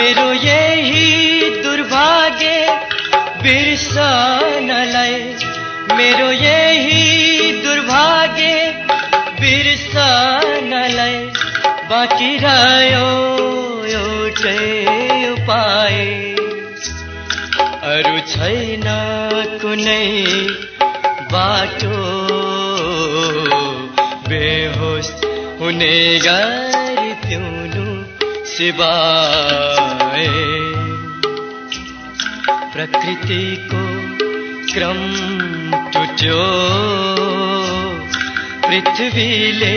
मेरो यही दुर्भाग्य बिर्सनलाई। मेरो यही दुर्भाग्य बिर्सनलाई। बाँकी रह्यो एउटै उपाय। अरू छैन कुनै बाटो। बेहोस हुने गरी पिउनु सिवाय प्रकृतिको क्रम टुट्यो पृथ्वीले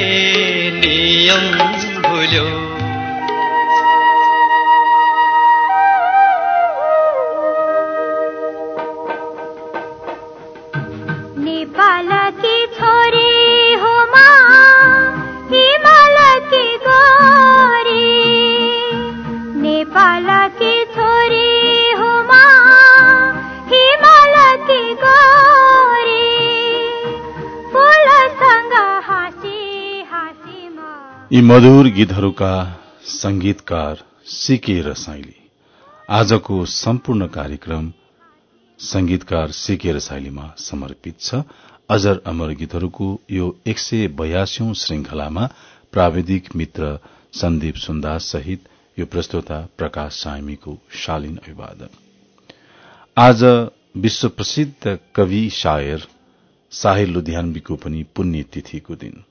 नियम भुल्यो। मधुर गीतहरूका संगीतकार सिके रसाइली आजको सम्पूर्ण कार्यक्रम संगीतकार सिके रसाइलीमा समर्पित छ। अजर अमर गीतहरूको यो एक सय बयासीौं श्रृंखलामा प्राविधिक मित्र सन्दीप सुन्दास सहित यो प्रस्तोता प्रकाश सामीको शालीन अभिवादन। आज विश्व प्रसिद्ध कवि शायर साहिर लुधियानवीको पनि पुण्य तिथिको दिन।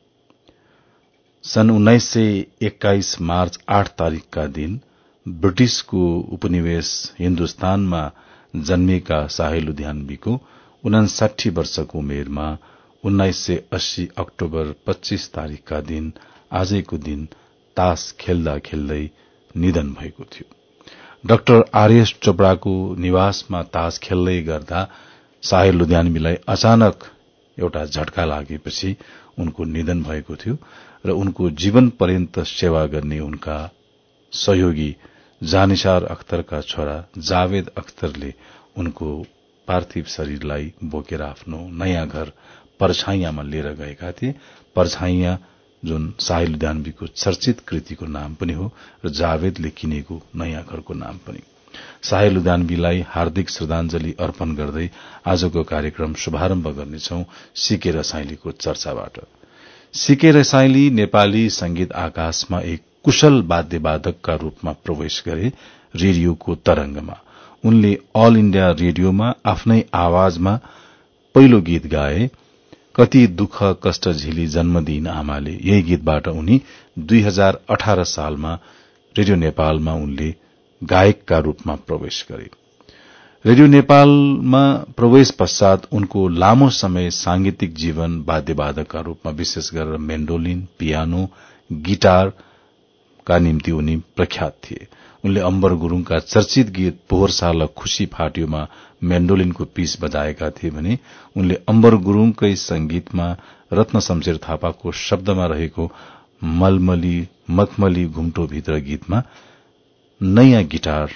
सन् उन्नाइस सय एक्काइस मार्च आठ तारीकका दिन ब्रिटिशको उपनिवेश हिन्दुस्तानमा जन्मिएका साहिर लुधियानवीको उनासाठी वर्षको उमेरमा उन्नाइस सय अस्सी अक्टोबर पच्चीस तारीकका दिन आजैको दिन तास खेल्दा खेल्दै निधन भएको थियो। डाक्टर आरएस चोपड़ाको निवासमा तास खेल्दै गर्दा साहिर लुधियानवीलाई अचानक एउटा झट्का लागेपछि उनको निधन भएको थियो। र उनको जीवन पर्यन्त सेवा गर्ने उनका सहयोगी जानिसार अख्तरका छोरा जावेद अख्तरले उनको पार्थिव शरीरलाई बोकेर आफ्नो नयाँ घर परछाइयामा लिएर गएका थिए। परछाइया जुन साहिल लुधियानवीको चर्चित कृतिको नाम पनि हो र जावेदले किनेको नयाँ घरको नाम पनि। साहिल लुधियानवीलाई हार्दिक श्रद्धांजलि अर्पण गर्दै आजको कार्यक्रम शुभारम्भ गर्नेछौ सिके रसाइलीको चर्चाबाट। सिके रसाइली नेपाली संगीत आकाशमा एक कुशल वाद्यवादकका रूपमा प्रवेश गरे रेडियोको तरंगमा। उनले अल इण्डिया रेडियोमा आफ्नै आवाजमा पहिलो गीत गाए कति दुःख कष्ट झिली जन्मदिन आमाले। यही गीतबाट उनी दुई हजार अठार सालमा रेडियो नेपालमा उनले गायकका रूपमा प्रवेश गरे। रेडियो नेपालमा प्रवेश पश्चात उनको लामो समय सांगीतिक जीवन वाद्यवादकका रूपमा विशेष गरेर मेन्डोलिन पियानो गिटारका निम्ति उनी प्रख्यात थिए। उनले अम्बर गुरूङका चर्चित गीत पोहोर साल खुशी फाट्योमा मेन्डोलिनको पीस बजाएका थिए भने उनले अम्बर गुरूङकै संगीतमा रत्न शमशेर थापाको शब्दमा रहेको मलमली मखमली घुम्टोभित्र गीतमा नयाँ गिटार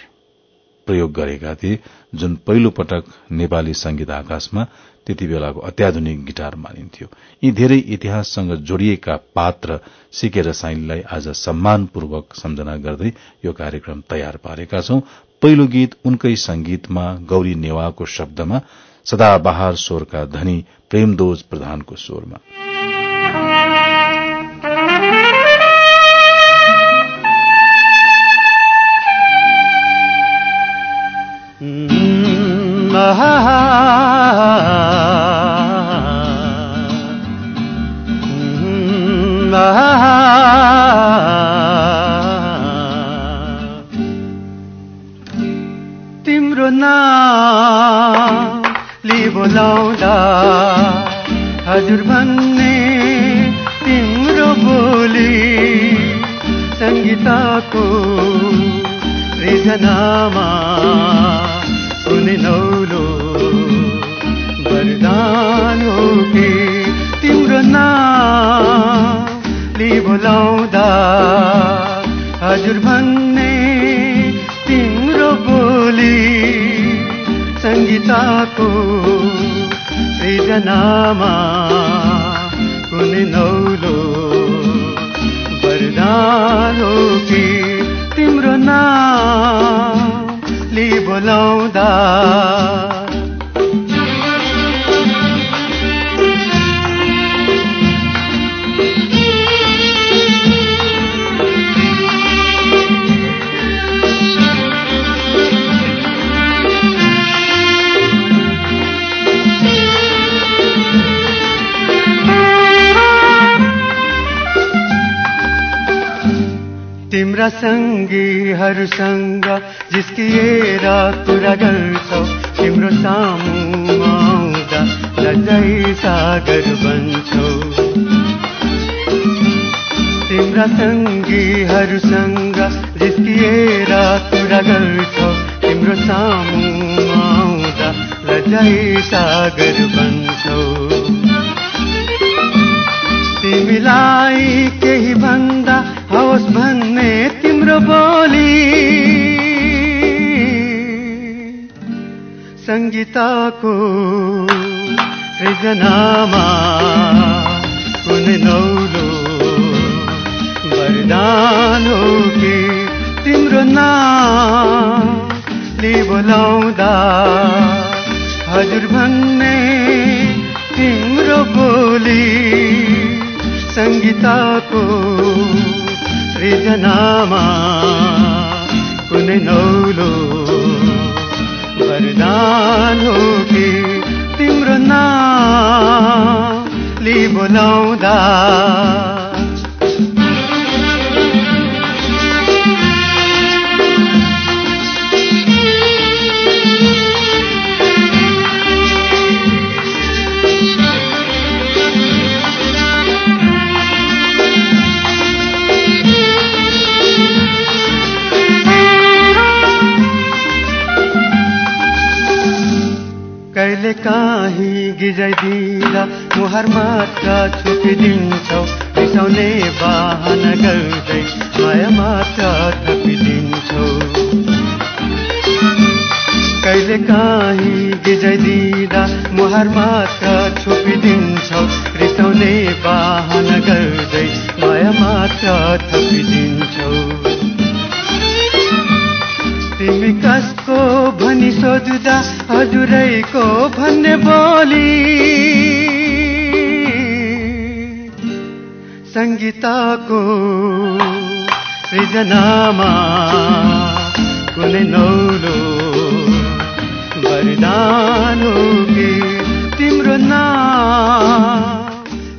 प्रयोग गरेका थिए जुन पहिलो पटक नेपाली संगीत आकाशमा त्यति बेलाको अत्याधुनिक गिटार मानिन्थ्यो। यी धेरै इतिहाससँग जोडिएका पात्र सिकेर साइनलाई आज सम्मानपूर्वक सम्झना गर्दै यो कार्यक्रम तयार पारेका छौं। पहिलो गीत उनकै संगीतमा गौरी नेवाको शब्दमा सदाबहार स्वरका धनी प्रेमदोज प्रधानको स्वरमा। तिम्रो नामले बोलाउँदा हजुर भन्ने तिम्रो बोली सङ्गीतको रेजनामा सुने नौलो वरदान हो कि तिम्रो नामले बोलाउँदा हजुर भन्ने तिम्रो बोली सङ्गीतको सृजनामा। कुनै नौलो वरदान हो कि बोलाउँदा। तिम्रा सङ्गीहरूसँग जिस्किएर कुरा गर्छौ तिम्रो सामु आउँदा लजाइ सागर बन्छौ तिम्रा सङ्गीहरूसँग जिस्किएर कुरा गर्छौ तिम्रो सामु आउँदा लजाइ सागर बन्छौ तिमीलाई केही भन्दा होस् भन्ने तिम्रो बोली। सङ्गीतको सृजनामा कुनै नौलो वरदान हो कि तिम्रो नामले बोलाउँदा हजुर भन्ने तिम्रो बोली सङ्गीतको सृजनामा कुनै नौलो वरदान हो कि तिम्रो नामले बोलाउँदा काहीँ गिजाइदिँदा मुहार मात्र छुपिदिन्छौ रिसाउने बाहना गर्दै माया मात्र थपिदिन्छौ। कहिले काहीँ गिजाइदिँदा मुहार मात्र छुपिदिन्छौ रिसाउने बाहना गर्दै माया मात्र थपिदिन्छौ। तिमी कसको भनी सोध्दा हजुरैको भन्ने बोली। सङ्गीतको सृजनामा कुनै नौलो वरदान तिम्रो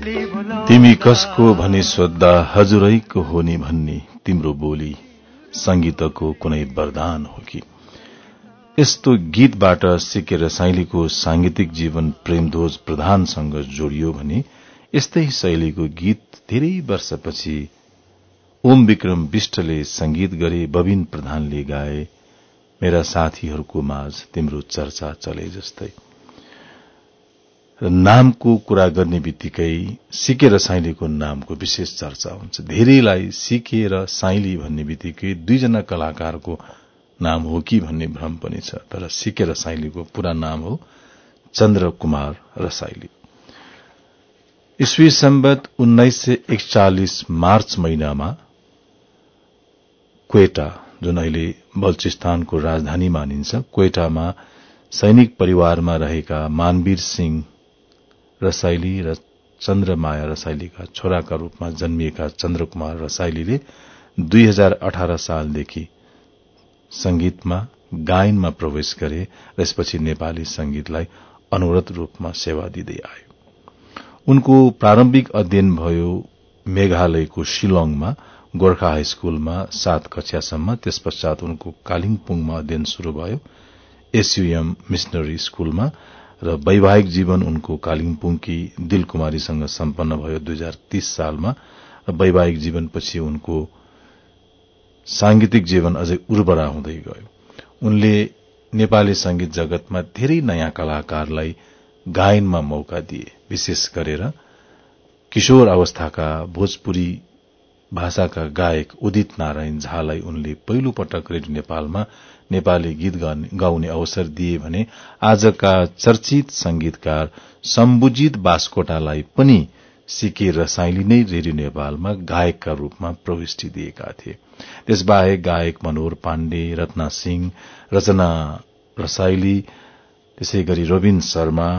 बोलाउँदा तिमी कसको भनी सोद्धा हजुरैको हो नि भन्ने तिम्रो बोली। संगीतको कुनै वरदान हो कि? यस्तो गीतबाट सिकेर साइलीको सांगीतिक जीवन प्रेमध्वज प्रधानसँग जोडियो भने यस्तै शैलीको गीत धेरै वर्षपछि ओम विक्रम विष्टले संगीत गरे बबिन प्रधानले गाए मेरा साथीहरूको माझ तिम्रो चर्चा चले जस्तै। नामको कुरा गर्ने बित्तिकै सिके र साइलीको नामको विशेष चर्चा हुन्छ। धेरैलाई सिके र साइली भन्ने बित्तिकै दुईजना कलाकारको नाम हो कि भन्ने भ्रम पनि छ तर सिके रसाइलीको पूरा नाम हो चन्द्र कुमार रसाइली ईस्वी सम्बत उन्नाइस सय एकचालिस मार्च महिनामा क्वेटा जुन अहिले बल्चिस्तानको राजधानी मानिन्छ क्वेटामा सैनिक परिवारमा रहेका मानवीर सिंह रसाइली र चन्द्रमाया रसाइलीका छोराका रूपमा जन्मिएका चन्द्रकुमार रसाइलीले दुई हजार अठार सालदेखि संगीतमा गायनमा प्रवेश गरे र यसपछि नेपाली संगीतलाई अनवरत रूपमा सेवा दिँदै आयो। उनको प्रारम्भिक अध्ययन भयो मेघालयको शिलङमा गोर्खा हाई स्कूलमा सात कक्षासम्म। त्यस पश्चात उनको कालिङपुङमा अध्ययन शुरू भयो। एसयूएम मिशनरी स्कूलमा र वैवाहिक जीवन उनको कालिङपुङकी दिल कुमारीसँग सम्पन्न भयो दुई हजार तीस सालमा। र वैवाहिक जीवनपछि उनको सांगीतिक जीवन अझै उर्वरा हुँदै गयो। उनले नेपाली संगीत जगतमा धेरै नयाँ कलाकारलाई गायनमा मौका दिए विशेष गरेर किशोर अवस्थाका भोजपुरी भाषाका गायक उदित नारायण झालाई उनले पहिलो पटक रेडियो नेपालमा नेपाली गीत गाउने अवसर दिए भने आजका चर्चित संगीतकार सम्बुजित बास्कोटालाई पनि सिके रसाइली नै रेडियो नेपालमा गायकका रूपमा प्रविष्टि दिएका थिए। त्यसबाहेक गायक मनोहर पाण्डे रत्ना सिंह रचना रसाइली त्यसै गरी रोबिन शर्मा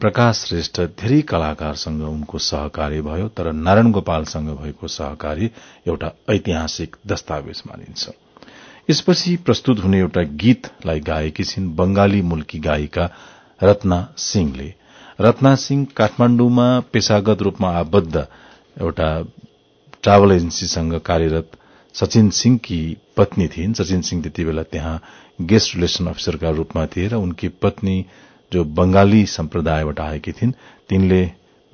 प्रकाश श्रेष्ठ धेरै कलाकारसँग उनको सहकार्य भयो तर नारायण गोपालसँग भएको सहकार्य एउटा ऐतिहासिक दस्तावेज मानिन्छ। यसपछि प्रस्तुत हुने एउटा गीतलाई गाएकी छिन् बंगाली मुल्की गायिका रत्ना सिंहले। रत्ना सिंह काठमाण्डुमा पेशागत रूपमा आबद्ध एउटा ट्राभल एजेन्सीसँग कार्यरत सचिन सिंहकी पत्नी थिइन्। सचिन सिंह त्यति बेला त्यहाँ गेस्ट रिलेशन अफिसरका रूपमा थिए र उनकी पत्नी जो बंगाली सम्प्रदायबाट आएकी थिइन् तिनले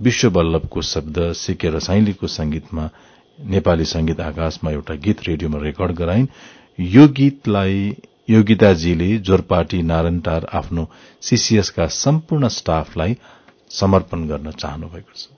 विश्व वल्लभको शब्द सिके रसाइलीको संगीतमा नेपाली संगीत आकाशमा एउटा गीत रेडियोमा रेकर्ड गराइन्। यो गीतलाई योगिताजीले जोरपाटी नारायणटार आफ्नो सीसीएसका सम्पूर्ण स्टाफलाई समर्पण गर्न चाहनु भएको छ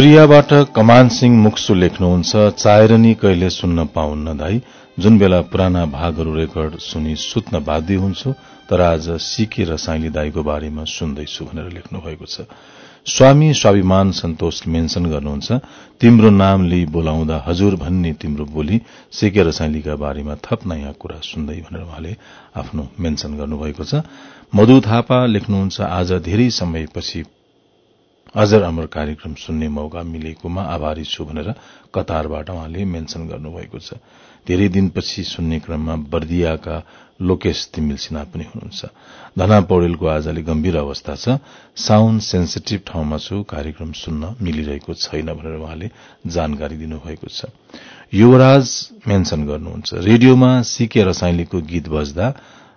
कोरियाबाट कमान सिंह मुक्सु लेख्नुहुन्छ चायर नि कहिले सुन्न पाउन्न दाई? जुन बेला पुराना भागहरू रेकर्ड सुनि सुत्न बाध्य हुन्छु तर आज सिके र साइली दाईको बारेमा सुन्दैछु भनेर लेख्नु भएको छ। स्वामी स्वाभिमान सन्तोष मेन्सन गर्नुहुन्छ तिम्रो नाम लिई बोलाउँदा हजुर भन्ने तिम्रो बोली सिके र साइलीका बारेमा थप नयाँ कुरा सुन्दै भनेर उहाँले आफ्नो मेन्सन गर्नुभएको छ। मधु थापा लेख्नुहुन्छ आज धेरै समयपछि अजर अमर कार्यक्रम सुन्ने मौका मिलेकोमा आभारी छु भनेर कतारबाट उहाँले मेन्सन गर्नुभएको छ। धेरै दिनपछि सुन्ने क्रममा बर्दियाका लोकेश तिमिल सिन्हा पनि हुनुहुन्छ। धना पौडेलको आजले गम्भीर अवस्था छ। साउन्ड सेन्सिटिभ ठाउँमा छु कार्यक्रम सुन्न मिलिरहेको छैन भनेर उहाँले जानकारी दिनुभएको छ। युवराज मेन्सन गर्नुहुन्छ। रेडियोमा सिके रसाइलीको गीत बज्दा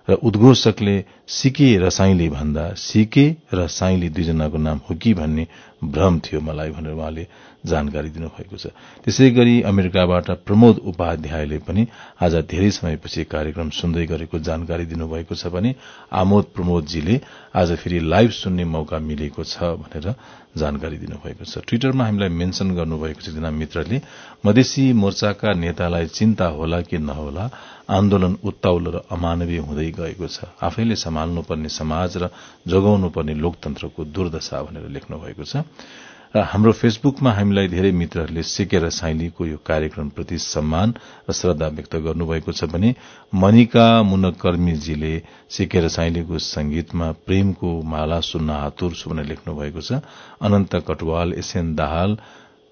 र उद्घोषकले सिके र साइली भन्दा सिके र साइली दुईजनाको नाम हो कि भन्ने भ्रम थियो मलाई भनेर उहाँले जानकारी दिनुभएको छ। त्यसै गरी अमेरिकाबाट प्रमोद उपाध्यायले पनि आज धेरै समयपछि कार्यक्रम सुन्दै गरेको जानकारी दिनुभएको छ भने आमोद प्रमोदजीले आज फेरि लाइभ सुन्ने मौका मिलेको छ भनेर जानकारी दिनुभएको छ। ट्विटरमा हामीलाई मेन्सन गर्नुभएको छ एकजना मित्रले मधेसी मोर्चाका नेतालाई चिन्ता होला कि नहोला आन्दोलन उत्ताउलो र अमानवीय हुँदै गएको छ। आफैले सम्हाल्नुपर्ने समाज र जोगाउनुपर्ने लोकतन्त्रको दुर्दशा भनेर लेख्नु भएको छ। र हाम्रो फेसबुकमा हामीलाई धेरै मित्रहरूले सिकेर साइलीको यो कार्यक्रमप्रति सम्मान र श्रद्धा व्यक्त गर्नुभएको छ भने मनिका मुनकर्मीजीले सिकेर साइलीको संगीतमा प्रेमको माला सुन्न हातुर छु भनेर लेख्नु भएको छ। अनन्त कटवाल एसएन दाहाल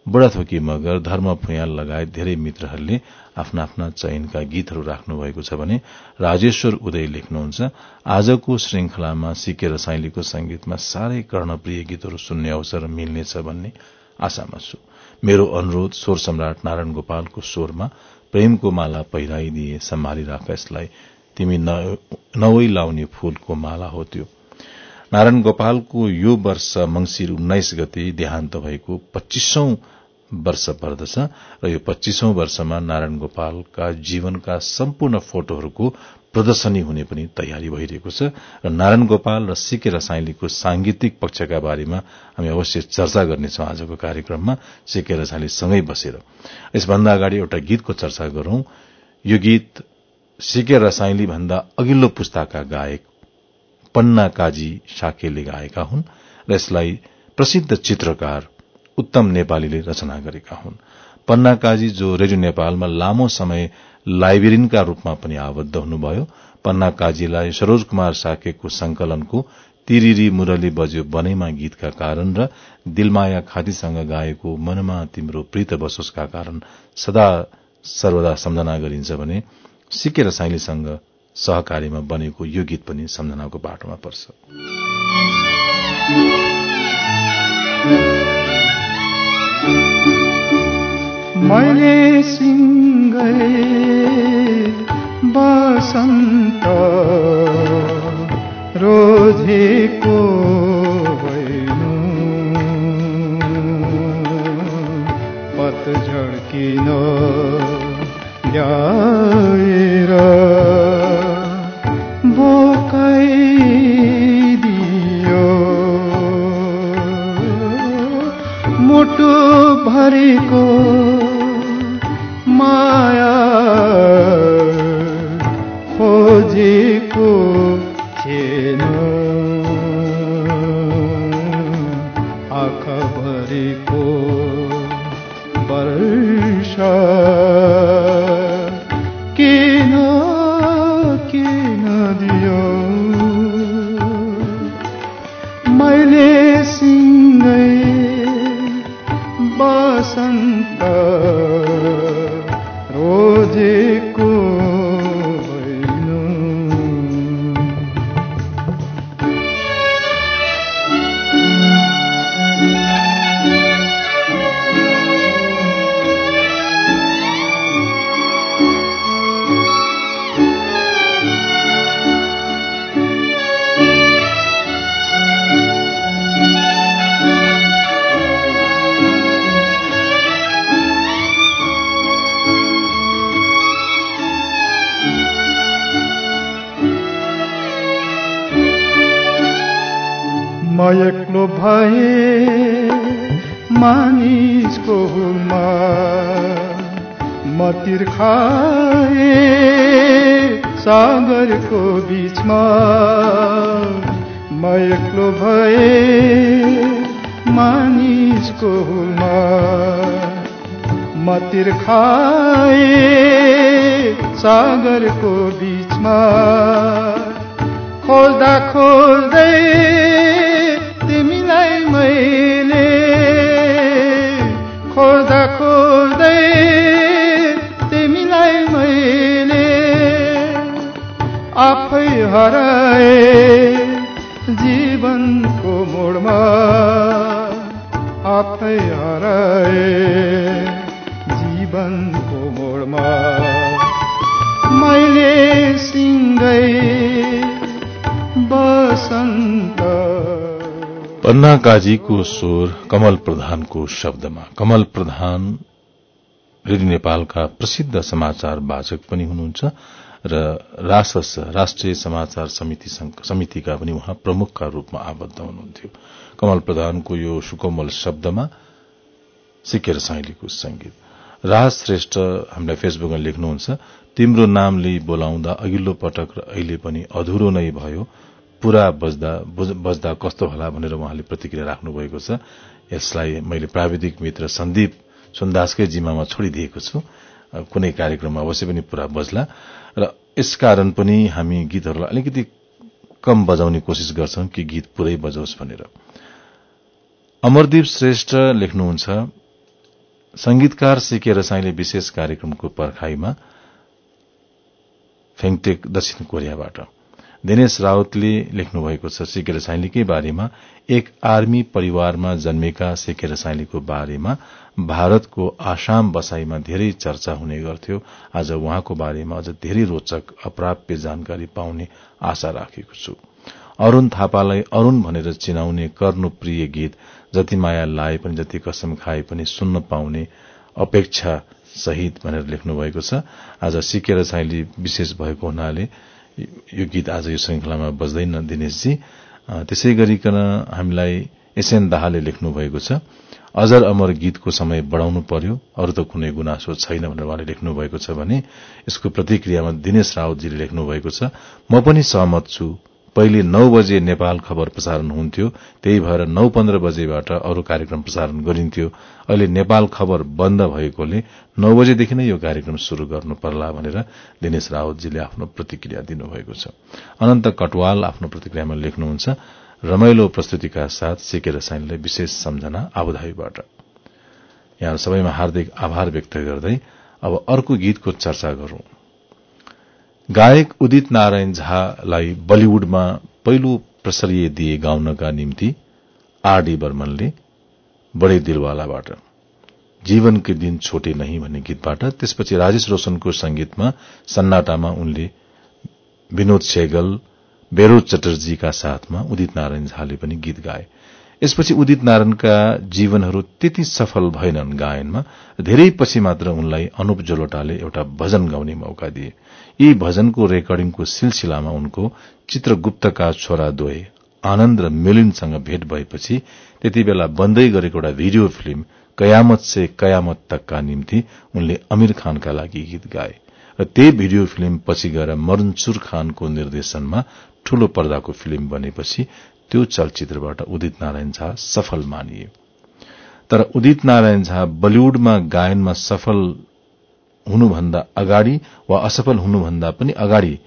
बुढाथोकी मगर धर्म फुयाल लगायत धेरै मित्रहरूले आफ्ना आफ्ना चयनका गीतहरू राख्नु भएको छ भने राजेश्वर उदय लेख्नुहुन्छ आजको श्रृंखलामा सिके रसाइलीको संगीतमा साह्रै कर्णप्रिय गीतहरू सुन्ने अवसर मिल्नेछ भन्ने आशामा छु। मेरो अनुरोध स्वर सम्राट नारायण गोपालको स्वरमा प्रेमको माला पहिराइदिए सम्हाली राख यसलाई। तिमी नवै लाउने फूलको माला हो त्यो। नारायण गोपालको यो वर्ष मंगिर उन्नाइस गते देहान्त भएको पच्चीसौं वर्ष पर्दछ र यो पच्चीसौं वर्षमा नारायण गोपालका जीवनका सम्पूर्ण फोटोहरूको प्रदर्शनी हुने पनि तयारी भइरहेको छ र नारायण गोपाल र सिके रसाइलीको सांगीतिक पक्षका बारेमा हामी अवश्य चर्चा गर्नेछौ आजको कार्यक्रममा। सिके रसाइलीसँगै बसेर। यसभन्दा अगाडि एउटा गीतको चर्चा गरौं। यो गीत सिके रसाइली भन्दा अघिल्लो पुस्ताका गायक पन्ना काजी साकेले गाएका हुन् र यसलाई प्रसिद्ध चित्रकार उत्तम नेपालीले रचना गरेका हुन्। पन्ना काजी जो रेडियो नेपालमा लामो समय लाइब्रेरियनका रूपमा पनि आबद्ध हुनुभयो पन्ना काजीलाई सरोज कुमार साकेको संकलनको तिरिरी मुरली बज्यो बनैमा गीतका कारण र दिलमाया खातीसँग गाएको मनमा तिम्रो प्रीत बसोसका कारण सदा सर्वदा सम्झना गरिन्छ भने सिके र साइलीसँग सहकारीमा बनेको यो गीत पनि सम्झनाको बाटोमा पर्छ। मैले सिङ्गै बसन्त रोजेको होइन पतझड किन म एक्लो भए मानिसको हुलमा म तिर्खाए सागरको बिचमा म एक्लो भए मानिसको हुलमा म तिर्खाए सागरको बिचमा खोज्दा खोज्दै मैले खोज्दा खोज्दै तिमीलाई मैले आफै हराए जीवनको मोडमा आफै हराए जीवनको मोडमा। मैले सिँगै बसन्त पन्ना काजीको स्वर कमल प्रधानको शब्दमा। कमल प्रधान रेडियो नेपालका प्रसिद्ध समाचार वाचक पनि हुनुहुन्छ र रासस राष्ट्रिय समाचार समिति समितिका पनि उहाँ प्रमुखका रूपमा आबद्ध हुनुहुन्थ्यो। कमल प्रधानको यो सुकोमल शब्दमा सिकेर साइलीको संगीत राज श्रेष्ठ हामीलाई फेसबुकमा लेख्नुहुन्छ तिम्रो नामले बोलाउँदा अघिल्लो पटक र अहिले पनि अधुरो नै भयो। पूरा बज्दा बज्दा कस्तो होला भनेर उहाँले प्रतिक्रिया राख्नु भएको छ। यसलाई मैले प्राविधिक मित्र सन्दीप सुन्दासकै जिम्मामा छोडिदिएको छु। कुनै कार्यक्रममा अवश्य पनि पूरा बज्ला र यसकारण पनि हामी गीतहरूलाई अलिकति कम बजाउने कोशिश गर्छौं कि गीत पूरै बजाओस् भनेर। अमरदीप श्रेष्ठ लेख्नुहुन्छ संगीतकार सिकेर साईले विशेष कार्यक्रमको पर्खाईमा फेङटेक दक्षिण कोरियाबाट। दिनेश राउतले लेख्नु भएको छ सिकेर साइलीकै बारेमा। एक आर्मी परिवारमा जन्मेका सिकेर साइलीको बारेमा भारतको आसाम बसाईमा धेरै चर्चा हुने गर्थ्यो। आज उहाँको बारेमा अझ धेरै रोचक अप्राप्य जानकारी पाउने आशा राखेको छु। अरूण थापालाई अरूण भनेर चिनाउने कर्णप्रिय गीत जति माया लाए पनि जति कसम खाए पनि सुन्न पाउने अपेक्षा सहित भनेर लेख्नु भएको छ। आज सिकेर साइली विशेष भएको हुनाले यो गीत आज यो श्रृंखलामा बज्दैन दिनेशजी। त्यसै गरिकन हामीलाई एसएन दाहालले लेख्नु भएको छ अजर अमर गीतको समय बढ़ाउनु पर्यो अरू त कुनै गुनासो छैन भनेर उहाँले लेख्नु भएको छ भने यसको प्रतिक्रियामा दिनेश रावतजीले लेख्नु भएको छ म पनि सहमत छु पहिले नौ बजे नेपाल खबर प्रसारण हुन्थ्यो त्यही भएर नौ पन्ध्र बजेबाट अरू कार्यक्रम प्रसारण गरिन्थ्यो। अहिले नेपाल खबर बन्द भएकोले नौ बजेदेखि नै यो कार्यक्रम शुरू गर्नु पर्ला भनेर दिनेश रावतजीले आफ्नो प्रतिक्रिया दिनुभएको छ। अनन्त कटवाल आफ्नो प्रतिक्रियामा लेख्नुहुन्छ रमाइलो प्रस्तुतिका साथ सिके रसायनलाई विशेष सम्झना आबुधाबीबाट। यहाँ सबैमा हार्दिक आभार व्यक्त गर्दै अब अर्को गीतको चर्चा गरौं। गायक उदित नारायण झालाई बलिउडमा पहिलो प्रसरिय दिए गाउनका निम्ति आरडी बर्मनले बडे दिलवालाबाट जीवनकै दिन छोटे नहीं भन्ने गीतबाट त्यसपछि राजेश रोशनको संगीतमा सन्नाटामा उनले विनोद सेगल बेरोज चटर्जीका साथमा उदित नारायण झाले पनि गीत गाए। यसपछि उदित नारायणका जीवनहरू त्यति सफल भएनन् गायनमा धेरै पछि मात्र उनलाई अनुप जोलोटाले एउटा भजन गाउने मौका दिए। यी भजनको रेकर्डिङको सिलसिलामा उनको चित्रगुप्तका छोरा दोए आनन्द र मिलिनसँग भेट भएपछि त्यति बेला बन्दै गरेको एउटा भिडियो फिल्म कयामत से कयामत तकका निम्ति उनले अमीर खानका लागि गीत गाए र त्यही भिडियो फिल्म पछि गएर मरनसुर खानको निर्देशनमा ठूलो पर्दाको फिल्म बनेपछि त्यो चलचित्रबाट उदित नारायण झा सफल मानिए। तर उदित नारायण झा बलिउडमा गायनमा सफल हुनुभन्दा अगाडि वा असफल हुनुभन्दा पनि अगाडि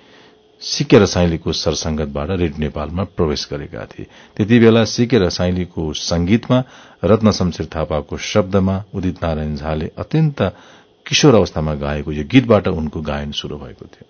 सिके रसाइलीको सरसंगतबाट रेडियो नेपालमा प्रवेश गरेका थिए। त्यति बेला सिके रसाइलीको संगीतमा रत्न शमशेर थापाको शब्दमा उदित नारायण झाले अत्यन्त किशोर अवस्थामा गाएको यो गीतबाट उनको गायन शुरू भएको थियो।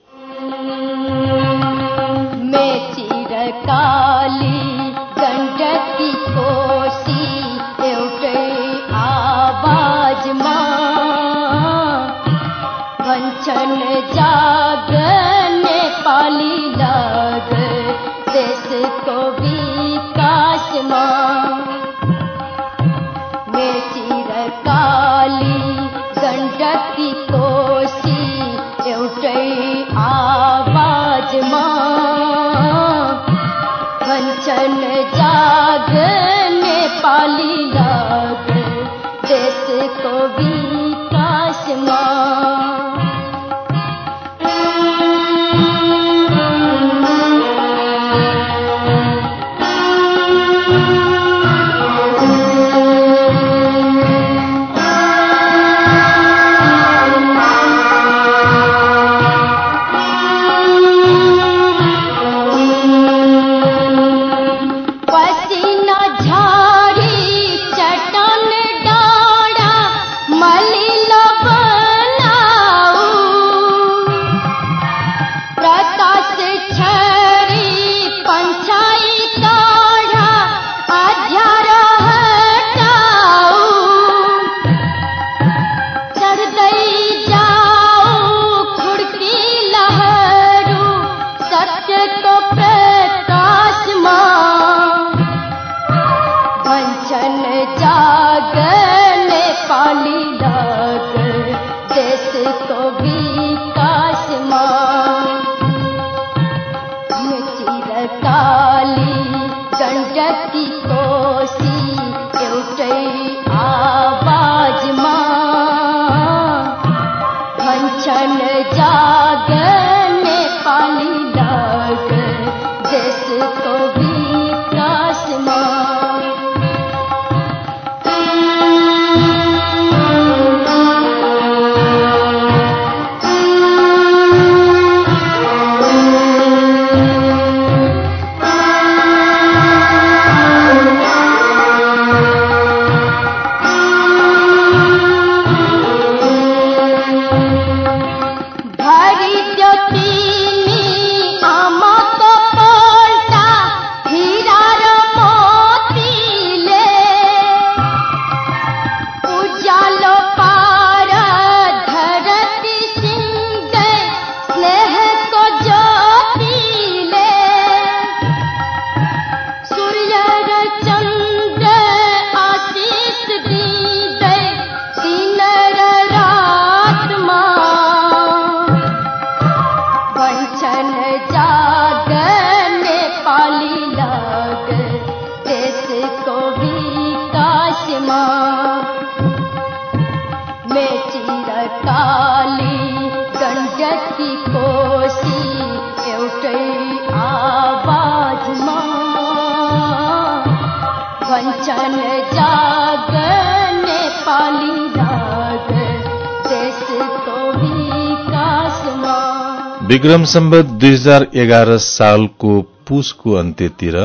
विक्रम सम्बत दुई हजार एघार सालको पुसको अन्त्यतिर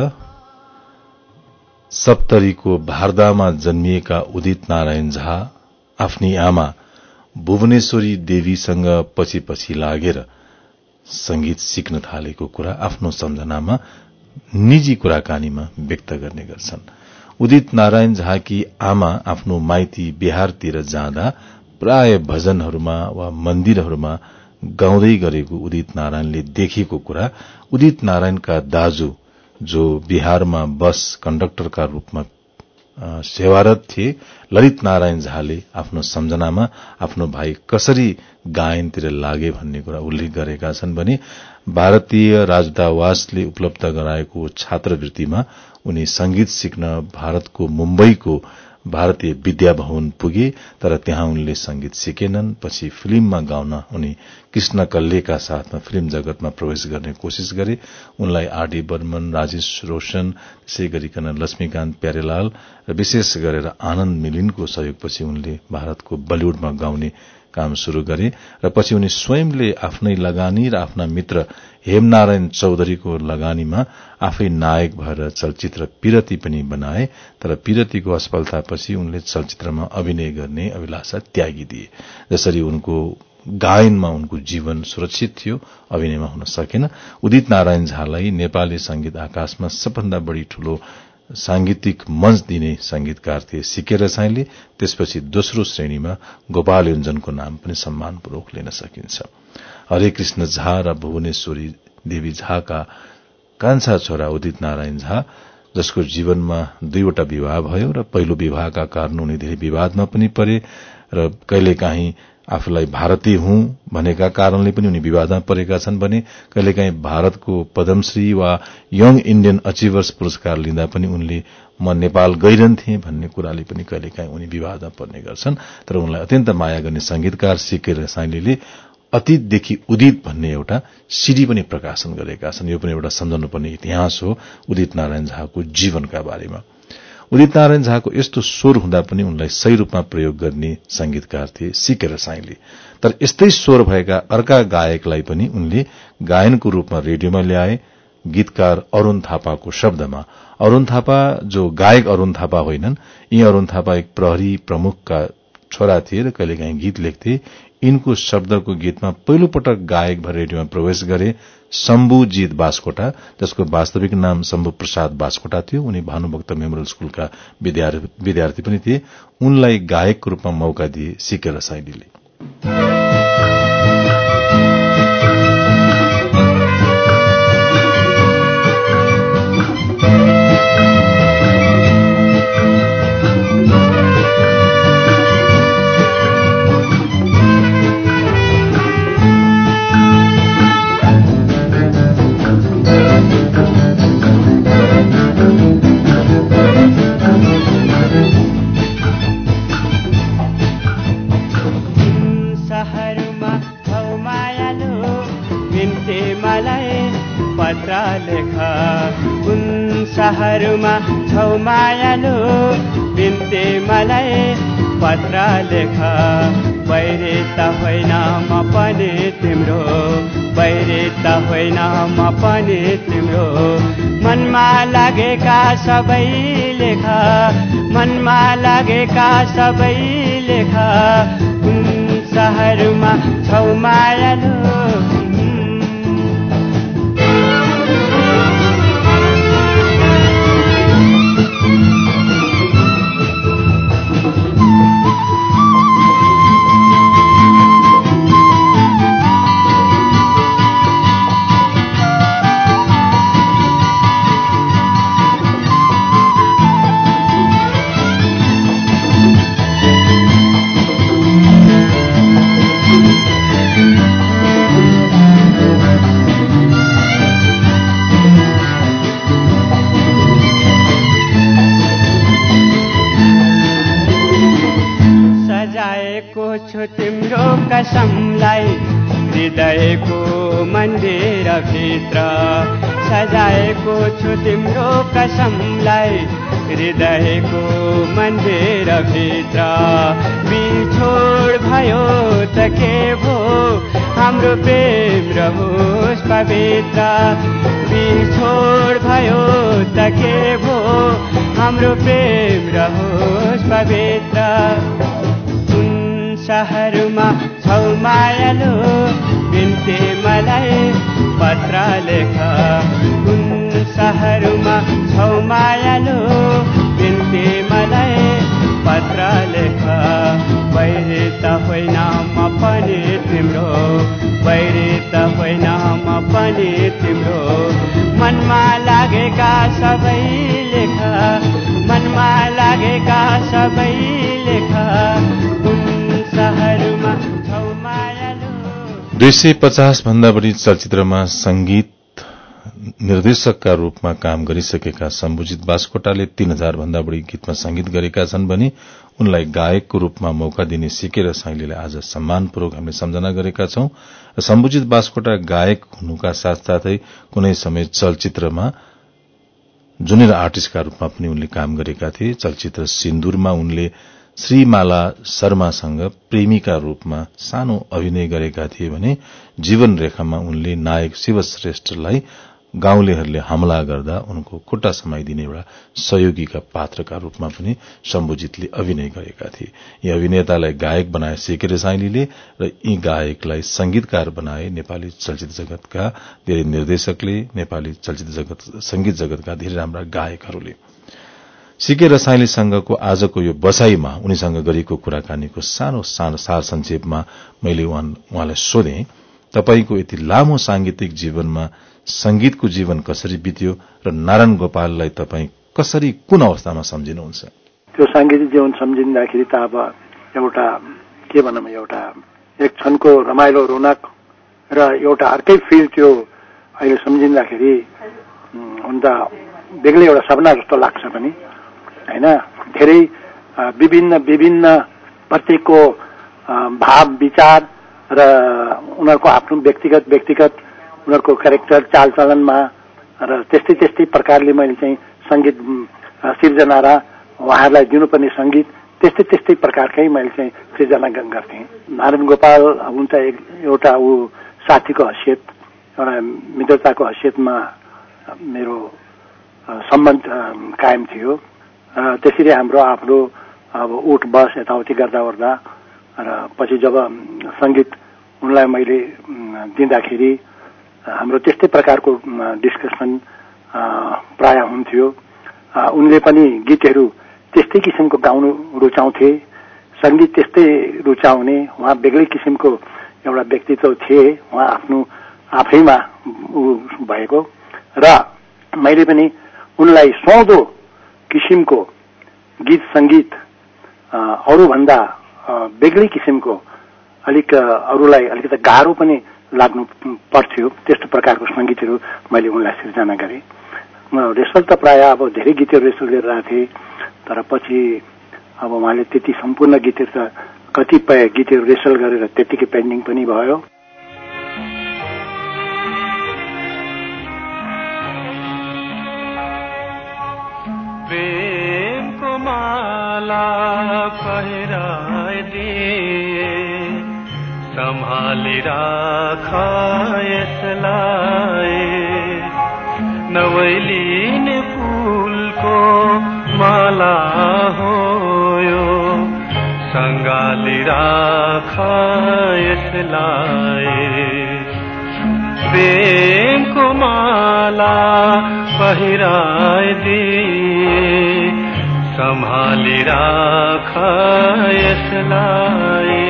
सप्तरीको भारदामा जन्मिएका उदित नारायण झा आफ्नी आमा भुवनेश्वरी देवीसँग पछि पछि लागेर संगीत सिक्न थालेको कुरा आफ्नो सम्झनामा निजी कुराकानीमा व्यक्त गर्ने गर्छन्। उदित नारायण झाकी आमा आफ्नो माइती बिहारतिर जाँदा प्राय भजनहरूमा वा मन्दिरहरूमा गाउँदै गरेको उदित नारायणले देखेको कुरा उदित नारायणका दाजु जो बिहारमा बस कण्डक्टरका रूपमा सेवारत थिए ललित नारायण झाले आफ्नो सम्झनामा आफ्नो भाइ कसरी गायनतिर लागे भन्ने कुरा उल्लेख गरेका छन् भने भारतीय राजदूतावासले उपलब्ध गराएको छात्रवृत्तिमा उनी संगीत सिक्न भारतको मुम्बईको भारतीय विद्या भवन पुगे तर त्यहाँ उनले संगीत सिकेनन् पछि फिल्ममा गाउन उनी कृष्ण कल्लेका साथमा फिल्म जगतमा प्रवेश गर्ने कोशिश गरे। उनलाई आरडी बर्मन राजेश रोशन त्यसै गरिकन लक्ष्मीकान्त प्यारेलाल र विशेष गरेर आनन्द मिलिनको सहयोगपछि उनले भारतको बलिउडमा गाउने काम शुरू गरे। र पछि उनी स्वयंले आफ्नै लगानी र आफ्ना मित्र हेमनारायण चौधरीको लगानीमा आफै नायक भएर चलचित्र पिरती पनि बनाए तर पिरतीको असफलतापछि उनले चलचित्रमा अभिनय गर्ने अभिलाषा त्यागिदिए। जसरी उनको गायनमा उनको जीवन सुरक्षित थियो अभिनयमा हुन सकेन। उदित नारायण झालाई नेपाली संगीत आकाशमा सबभन्दा बढ़ी ठूलो सांगीतिक मंच दिने संगीतकार थिए सिकेर साईले। त्यसपछि दोस्रो श्रेणीमा गोपाल योञ्जनको नाम पनि सम्मानपूर्वक लिन सकिन्छ। हरे कृष्ण झा र भुवनेश्वरी देवी झाका कान्छा छोरा उदित नारायण झा जसको जीवनमा दुईवटा विवाह भयो र पहिलो विवाहका कारण उनी धेरै विवादमा पनि परे र कहिलेकाहीँ आफूलाई भारतीय हुँ भनेका कारणले पनि उनी विवादमा परेका छन् भने कहिलेकाहीँ भारतको पद्मश्री वा यङ इण्डियन अचिभर्स पुरस्कार लिँदा पनि उनले म नेपाल गइरहन्थे भन्ने कुराले पनि कहिलेकाहीँ उनी विवादमा पर्ने गर्छन्। तर उनलाई अत्यन्त माया गर्ने संगीतकार सिकेर साइलीले अतीतदेखि उदित भन्ने एउटा सिडी पनि प्रकाशन गरेका छन्। यो पनि एउटा सम्झाउनु पर्ने इतिहास हो उदित नारायण झाको जीवनका बारेमा। उदित नारायण झाको यस्तो स्वर हुँदा पनि उनलाई सही रूपमा प्रयोग गर्ने संगीतकार थिए सिकेर साईले तर यस्तै स्वर भएका अर्का गायकलाई पनि उनले गायनको रूपमा रेडियोमा ल्याए। गीतकार अरूण थापाको शब्दमा अरूण थापा जो गायक अरूण थापा होइनन् यी अरूण थापा एक प्रहरी प्रमुखका छोरा थिए र कहिलेकाहीँ गीत लेख्थे। यिनको शब्दको गीतमा पहिलो पटक गायक भएर रेडियोमा प्रवेश गरे शम्भुजीत बास्कोटा जसको वास्तविक नाम शम्भु प्रसाद बास्कोटा थियो। उनी भानुभक्त मेमोरियल स्कूलका विद्यार्थी पनि थिए। उनलाई गायकको रूपमा मौका दिए सिकेर साइलीले सहरमा छौ मायालु बिन्ती मलाई पत्र लेख। बैरे त होइन म पनि तिम्रो बैरे त होइन म पनि तिम्रो। मनमा लागेका सबै लेख मनमा लागेका सबै लेख। कुन सहरमा छौ मायालु कसमलाई हृदयको मन्दिरभित्र सजाएको छु तिम्रो कसमलाई हृदयको मन्दिरभित्र बिछोड भयो त के भो हाम्रो प्रेम रहोस् पवित्र। बिछोड भयो त के भो हाम्रो प्रेम रहोस् पवित्र। सहरमा छौ मायालु बिन्ती मलाई पत्र लेख। कुन सहरमा छौ मायालु बिन्ती मलाई पत्र लेख। बैरी त होइन म पनि तिम्रो बैरी त होइन म पनि तिम्रो। मनमा लागेका सबै लेख मनमा लागेका सबै दुई सय पचास भन्दा बढ़ी चलचित्रमा संगीत निर्देशकका रूपमा काम गरिसकेका सम्बुजित बास्कोटाले तीन हजार भन्दा बढ़ी गीतमा संगीत गरेका छन् भने उनलाई गायकको रूपमा मौका दिने सिकेर साइलीले आज सम्मानपूर्वक हामीले सम्झना गरेका छौं। र सम्बुजित बास्कोटा गायक हुनुका साथसाथै कुनै समय चलचित्रमा जुनियर आर्टिस्टका रूपमा पनि उनले काम गरेका थिए। चलचित्र सिन्दूरमा उनले श्रीमाला शर्मासँग प्रेमीका रूपमा सानो अभिनय गरेका थिए भने जीवन रेखामा उनले नायक शिव श्रेष्ठलाई गाउँलेहरूले हमला गर्दा उनको खुट्टा समाइदिने एउटा सहयोगीका पात्रका रूपमा पनि सम्बुजितले अभिनय गरेका थिए। यी अभिनेतालाई गायक बनाए सेकेर साइलीले र यी गायकलाई संगीतकार बनाए नेपाली चलचित्र जगतका धेरै निर्देशकले नेपाली चलचित्र जगत संगीत जगतका धेरै राम्रा गायकहरूले। सीके रसाइलीसँगको आजको यो बसाईमा उनीसँग गरिएको कुराकानीको सानो सानो सार संक्षेपमा मैले उहाँलाई सोधे तपाईँको यति लामो सांगीतिक जीवनमा संगीतको जीवन कसरी बित्यो र नारायण गोपाललाई तपाईँ कसरी कुन अवस्थामा सम्झिनुहुन्छ? त्यो साङ्गीतिक जीवन सम्झिँदाखेरि त अब एउटा के भनौँ एउटा एक क्षणको रमाइलो रौनक र एउटा अर्कै फिल त्यो अहिले सम्झिँदाखेरि हुन त बेग्लै एउटा सपना जस्तो लाग्छ पनि। होइन? धेरै विभिन्न विभिन्न प्रत्येकको भाव विचार र उनीहरूको आफ्नो व्यक्तिगत व्यक्तिगत उनीहरूको क्यारेक्टर चालचलनमा र त्यस्तै त्यस्तै प्रकारले मैले चाहिँ सङ्गीत सिर्जना र उहाँहरूलाई दिनुपर्ने सङ्गीत त्यस्तै त्यस्तै प्रकारकै मैले चाहिँ सिर्जना गर्थेँ। नारायण गोपाल हुन त एउटा ऊ साथीको हैसियत एउटा मित्रताको हैसियतमा मेरो सम्बन्ध कायम थियो। त्यसरी हाम्रो आफ्नो अब उठ बस यताउति गर्दा ओर्दा र पछि जब सङ्गीत उनलाई मैले दिँदाखेरि हाम्रो त्यस्तै प्रकारको डिस्कसन प्राय हुन्थ्यो। उनले पनि गीतहरू त्यस्तै किसिमको गाउनु रुचाउँथे। सङ्गीत त्यस्तै रुचाउने उहाँ बेग्लै किसिमको एउटा व्यक्तित्व थिए। उहाँ आफ्नो आफैमा भएको। र मैले पनि उनलाई सुहाउँदो किसिमको गीत सङ्गीत अरूभन्दा बेग्लै किसिमको अलिक अरूलाई अलिकति गाह्रो पनि लाग्नु पर्थ्यो। त्यस्तो प्रकारको सङ्गीतहरू मैले उनलाई सिर्जना गरेँ। रेसल त प्राय अब धेरै गीतहरू रेसल गरेर थिएँ तर पछि अब उहाँले त्यति सम्पूर्ण गीतहरू त कतिपय गीतहरू रेसल गरेर त्यतिकै पेन्डिङ पनि भयो। प्रेमको माला पहिराइदिए राख यसलाई। नवैलिने फुलको माला हो यो राख यसलाई। प्रेमको माला पहिराइदिए। सम्हाली राख यसलाई।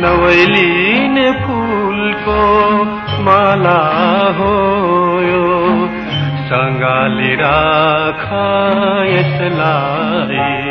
नवैलिने फुलको माला हो यो। सङ्गाली राख यसलाई।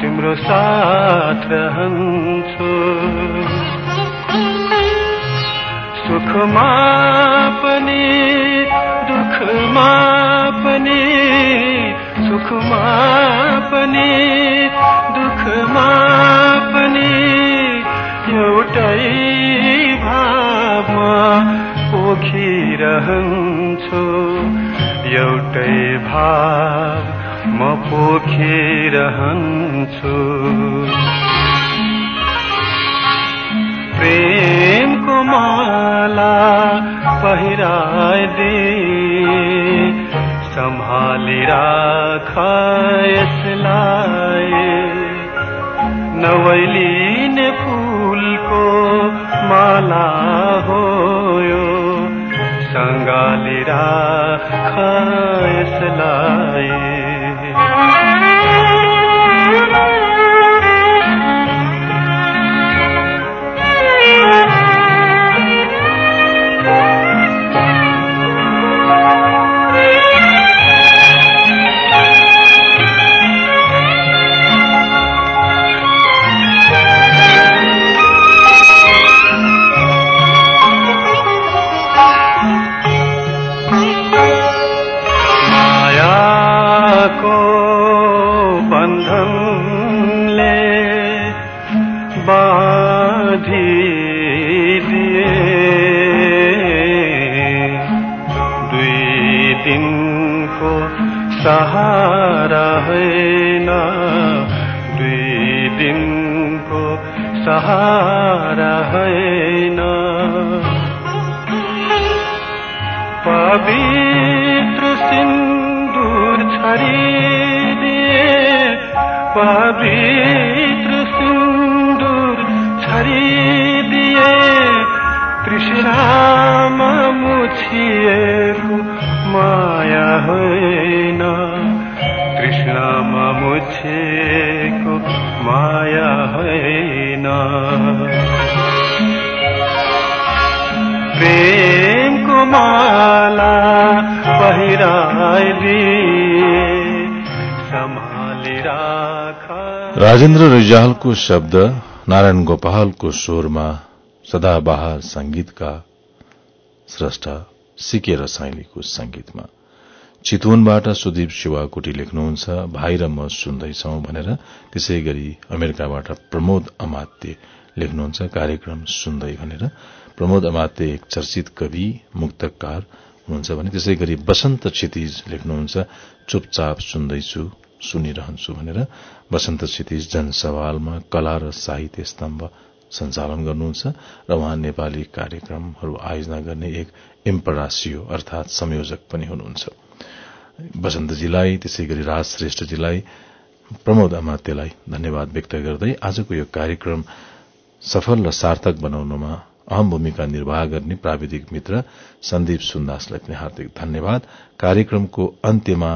तिम्रो साथ रहन्छु सुखमा पनि दुःखमा पनि सुखमा पनि दुःखमा पनि एउटै भावमा पोखिरहन्छु एउटै भाव पोखिरहन्छु प्रेमको माला पहिराइदिए सम्हाली राख यसलाई। नवैलिने फुलको माला हो यो सङ्गाली राख यसलाई। बाँधिदिए दुई दिनको सहारा होइन दुई दिनको सहारा होइन पवित्र सिन्दूर छरिदिए पवित्र सिन्दूर छरिदिए तृष्णामा मुछिएको माया होइन। तृष्णामा मुछिएको माया होइन। प्रेमको माला पहिराइदिए सम्हाली राख। राजेन्द्र रिजालको शब्द नारायण गोपालको स्वरमा सदाबहार संगीतका स्रष्टा सिके रसाइलीको संगीतमा। चितवनबाट सुदीप शिवाकोटी लेख्नुहुन्छ भाइ र म सुन्दैछौ भनेर। त्यसै गरी अमेरिकाबाट प्रमोद अमात्य लेख्नुहुन्छ कार्यक्रम सुन्दै भनेर। प्रमोद अमात्य एक चर्चित कवि मुक्तकार हुनुहुन्छ भने। त्यसै गरी वसन्त क्षितिज लेख्नुहुन्छ चुपचाप सुन्दैछु सुनिरहन्छु भनेर वसन्त क्षितिज जनसवालमा कला र साहित्य स्तम्भ सञ्चालन गर्नुहुन्छ र उहाँ नेपाली कार्यक्रमहरू आयोजना गर्ने एक इम्परासियो अर्थात संयोजक पनि हुनुहुन्छ। वसन्तजीलाई त्यसै गरी राज श्रेष्ठजीलाई प्रमोद अमात्यलाई धन्यवाद व्यक्त गर्दै आजको यो कार्यक्रम सफल र सार्थक बनाउनमा अहम भूमिका निर्वाह गर्ने प्राविधिक मित्र सन्दीप सुन्दासलाई पनि हार्दिक धन्यवाद। कार्यक्रमको अन्त्यमा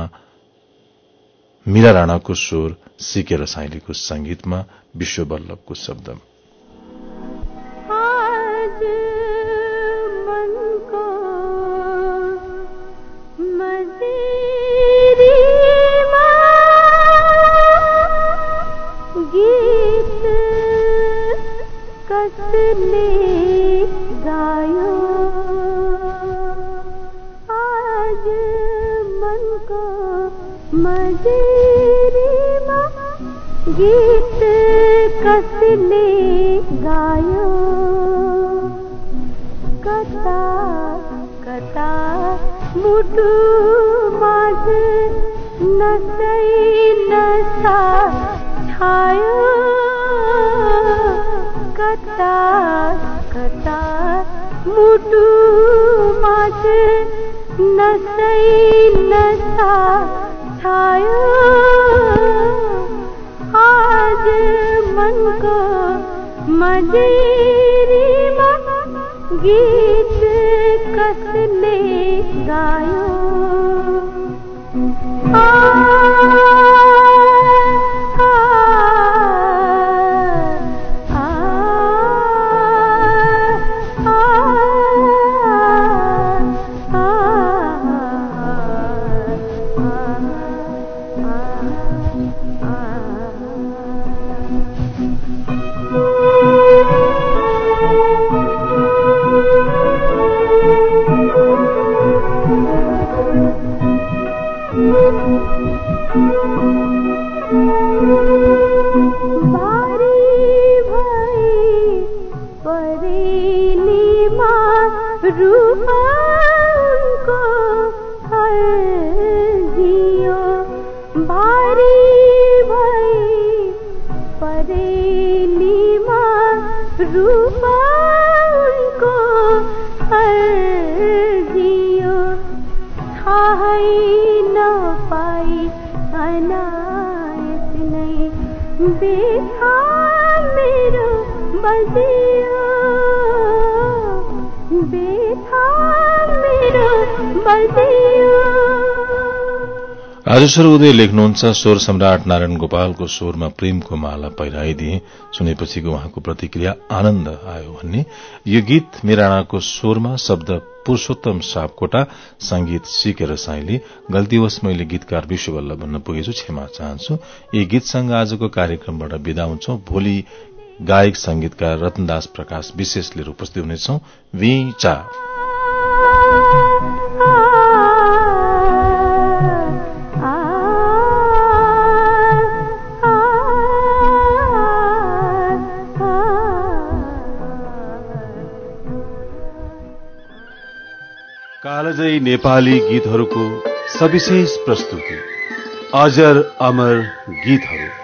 मीरा राणाको स्वर सिकेर साइलीको संगीतमा विश्व बल्लभको शब्द आज मन को मजीरीमा गीत कसले गीत कसले गायो। कता कता मुटु माझ नसै नसा छायो। कता कता मुटु माझ नसै नसा छायो। मन को मजेरीमा गीत कसले गायो? आ, राजेश्वर उदय लेख्नुहुन्छ स्वर सम्राट नारायण गोपालको स्वरमा प्रेमको माला पहिराइदिए। सुनेपछिको उहाँको प्रतिक्रिया आनन्द आयो भन्ने। यो गीत मिराणाको स्वरमा शब्द पुरूषोत्तम सापकोटा संगीत सिकेर साइली गल्तीवश मैले गीतकार विश्ववल्लभ भन्न पुगेछु क्षमा चाहन्छु। यी गीतसँग आजको कार्यक्रमबाट विदा हुन्छौ। भोलि गायक संगीतकार रतनदास प्रकाश विशेष लिएर उपस्थित हुनेछौ। कालजयी नेपाली गीतहरूको सविशेष प्रस्तुति। अजर अमर गीतहरू।